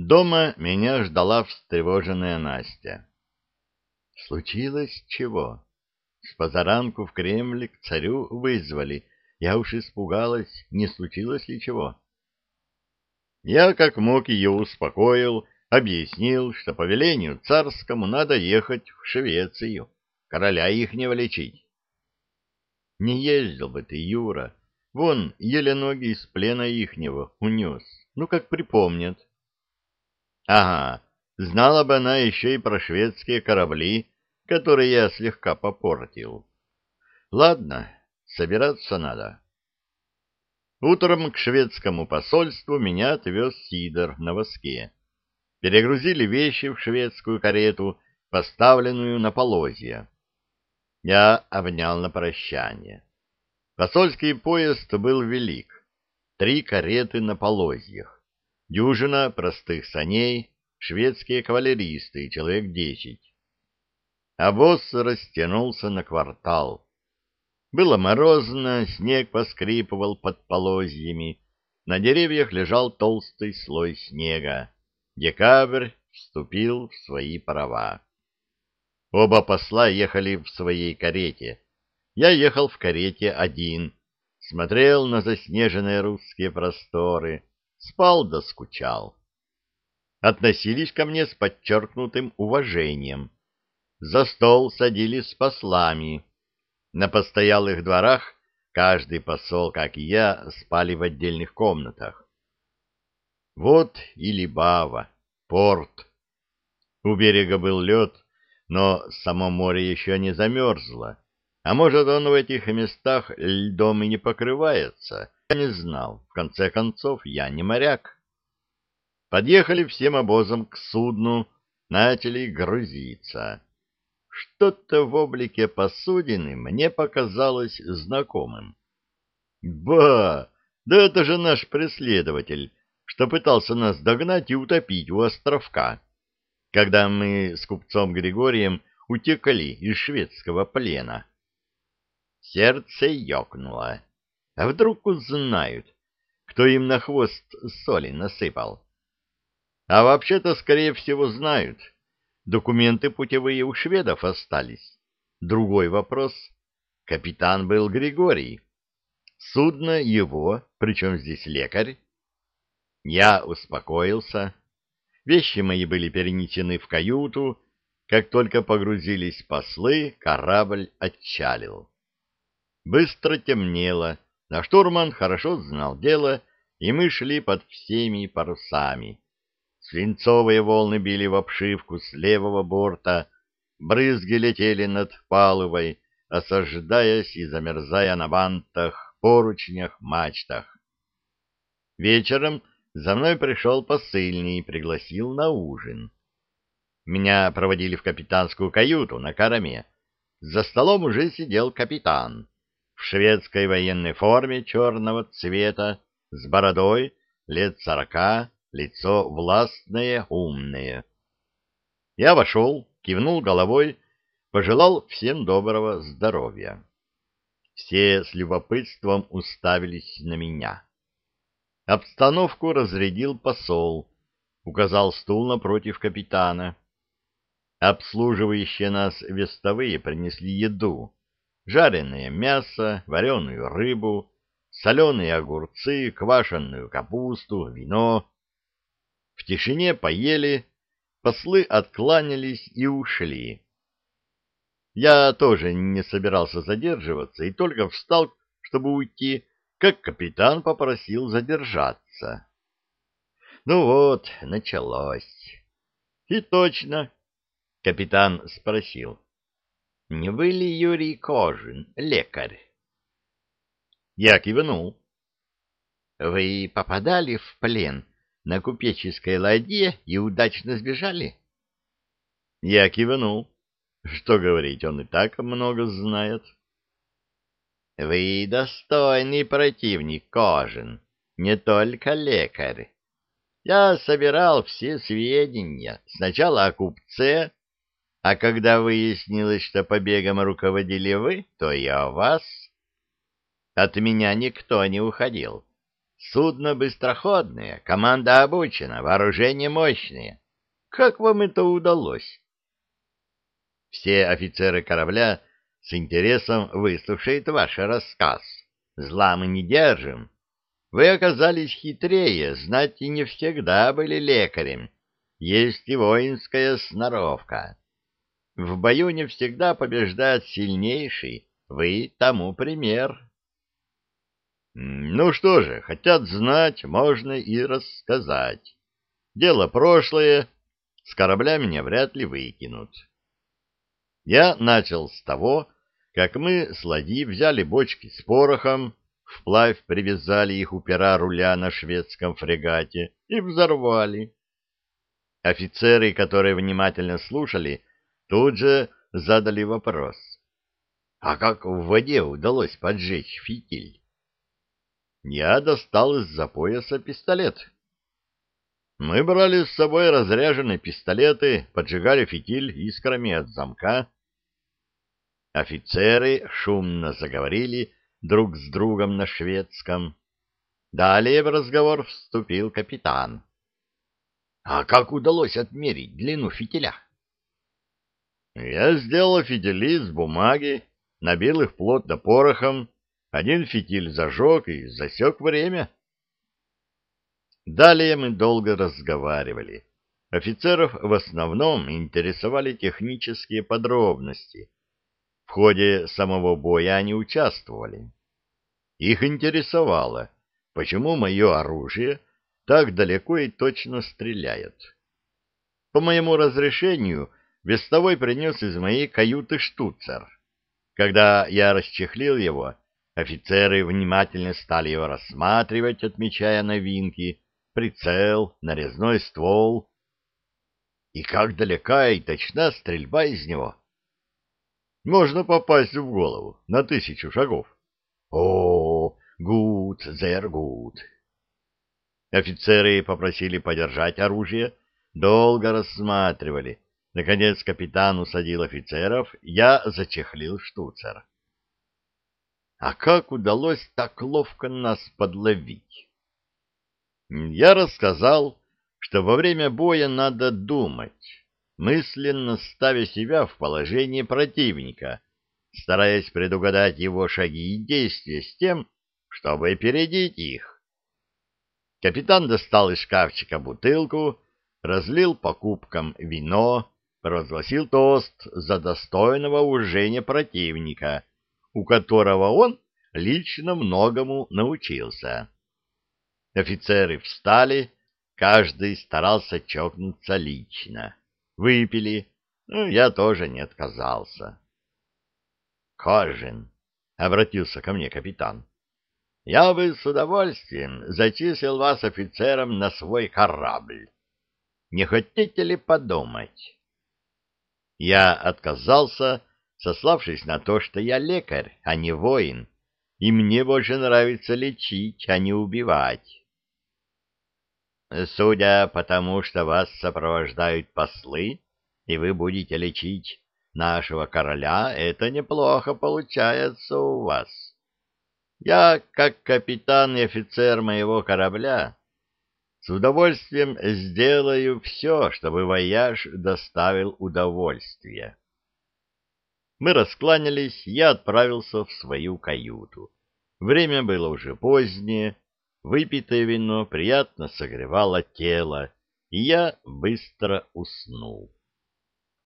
Дома меня ждала встревоженная Настя. Случилось чего? С позаранку в Кремль к царю вызвали. Я уж испугалась, не случилось ли чего. Я как мог ее успокоил, объяснил, что по велению царскому надо ехать в Швецию, короля ихнего лечить. Не ездил бы ты, Юра, вон еле ноги из плена ихнего унес, ну как припомнят. Ага, знала бы она еще и про шведские корабли, которые я слегка попортил. Ладно, собираться надо. Утром к шведскому посольству меня отвез Сидор на воске перегрузили вещи в шведскую карету, поставленную на полозья. Я обнял на прощание. Посольский поезд был велик. Три кареты на полозьях, дюжина простых саней, шведские кавалеристы и человек десять. Босс растянулся на квартал. Было морозно, снег поскрипывал под полозьями, на деревьях лежал толстый слой снега. Декабрь вступил в свои права. Оба посла ехали в своей карете. Я ехал в карете один, смотрел на заснеженные русские просторы, спал да скучал. Относились ко мне с подчеркнутым уважением. За стол садились с послами. На постоялых дворах каждый посол, как и я, спали в отдельных комнатах. Вот и Либава, порт. У берега был лед, но само море еще не замерзло. А может, он в этих местах льдом и не покрывается? Не знал. В конце концов, я не моряк. Подъехали всем обозом к судну, начали грузиться. Что-то в облике посудины мне показалось знакомым. Ба! Да это же наш преследователь, что пытался нас догнать и утопить у островка, когда мы с купцом Григорием утекали из шведского плена. Сердце ёкнуло. А вдруг узнают, кто им на хвост соли насыпал? А вообще-то, скорее всего, знают. Документы путевые у шведов остались. Другой вопрос. Капитан был Григорий. Судно его, причем здесь лекарь, я успокоился. Вещи мои были перенесены в каюту. Как только погрузились послы, корабль отчалил. Быстро темнело, а штурман хорошо знал дело, и мы шли под всеми парусами. Свинцовые волны били в обшивку с левого борта, брызги летели над палубой, осаждаясь и замерзая на бантах, поручнях, мачтах. Вечером за мной пришел посыльный и пригласил на ужин. Меня проводили в капитанскую каюту на корме. За столом уже сидел капитан в шведской военной форме черного цвета, с бородой, лет сорока, лицо властное, умное. Я вошел, кивнул головой, пожелал всем доброго здоровья. Все с любопытством уставились на меня. Обстановку разрядил посол, указал стул напротив капитана. Обслуживающие нас вестовые принесли еду. Жареное мясо, вареную рыбу, соленые огурцы, квашеную капусту, вино. В тишине поели, послы откланялись и ушли. Я тоже не собирался задерживаться и только встал, чтобы уйти, как капитан попросил задержаться. Ну вот, началось. И точно, капитан спросил, не вы ли Юрий Кожин, лекарь? Я кивнул. Вы попадали в плен на купеческой ладье и удачно сбежали? Я кивнул. Что говорить, он и так много знает. — вы достойный противник, Кожин, не только лекарь. Я собирал все сведения, сначала о купце, а когда выяснилось, что побегом руководили вы, то о вас. От меня никто не уходил. Судно быстроходное, команда обучена, вооружение мощное. Как вам это удалось? Все офицеры корабля с интересом выслушают ваш рассказ. Зла мы не держим. Вы оказались хитрее, знать и не всегда были лекарем. Есть и воинская сноровка. В бою не всегда побеждает сильнейший, вы тому пример. Ну что же, хотят знать, можно и рассказать. Дело прошлое, с корабля меня вряд ли выкинут. Я начал с того, как мы с ладьи взяли бочки с порохом, вплавь привязали их у пера руля на шведском фрегате и взорвали. Офицеры, которые внимательно слушали, тут же задали вопрос. А как в воде удалось поджечь фитиль? Я достал из-за пояса пистолет. Мы брали с собой разряженные пистолеты, поджигали фитиль искрами от замка. Офицеры шумно заговорили друг с другом на шведском. Далее в разговор вступил капитан. — А как удалось отмерить длину фитиля? — Я сделал фитили из бумаги, набил их плотно порохом, один фитиль зажег и засек время. Далее мы долго разговаривали. Офицеров в основном интересовали технические подробности. В ходе самого боя они участвовали. Их интересовало, почему мое оружие так далеко и точно стреляет. По моему разрешению вестовой принес из моей каюты штуцер. Когда я расчехлил его, офицеры внимательно стали его рассматривать, отмечая новинки, прицел, нарезной ствол. И как далека и точна стрельба из него. Можно попасть в голову на тысячу шагов. О, гуд, зер гуд. Офицеры попросили подержать оружие, долго рассматривали, Наконец капитан усадил офицеров, я зачехлил штуцер. А как удалось так ловко нас подловить? Я рассказал, что во время боя надо думать, мысленно ставя себя в положение противника, стараясь предугадать его шаги и действия с тем, чтобы опередить их. Капитан достал из шкафчика бутылку, разлил по кубкам вино, разгласил тост за достойного уважения противника, у которого он лично многому научился. Офицеры встали, каждый старался чокнуться лично. Выпили, ну, я тоже не отказался. «Кожин», — обратился ко мне капитан, — «я бы с удовольствием зачислил вас офицером на свой корабль. Не хотите ли подумать?» Я отказался, сославшись на то, что я лекарь, а не воин, и мне больше нравится лечить, а не убивать. Судя по тому, что вас сопровождают послы, и вы будете лечить нашего короля, это неплохо получается у вас. Я, как капитан и офицер моего корабля, с удовольствием сделаю все, чтобы вояж доставил удовольствие. Мы раскланялись, я отправился в свою каюту. Время было уже позднее, выпитое вино приятно согревало тело, и я быстро уснул.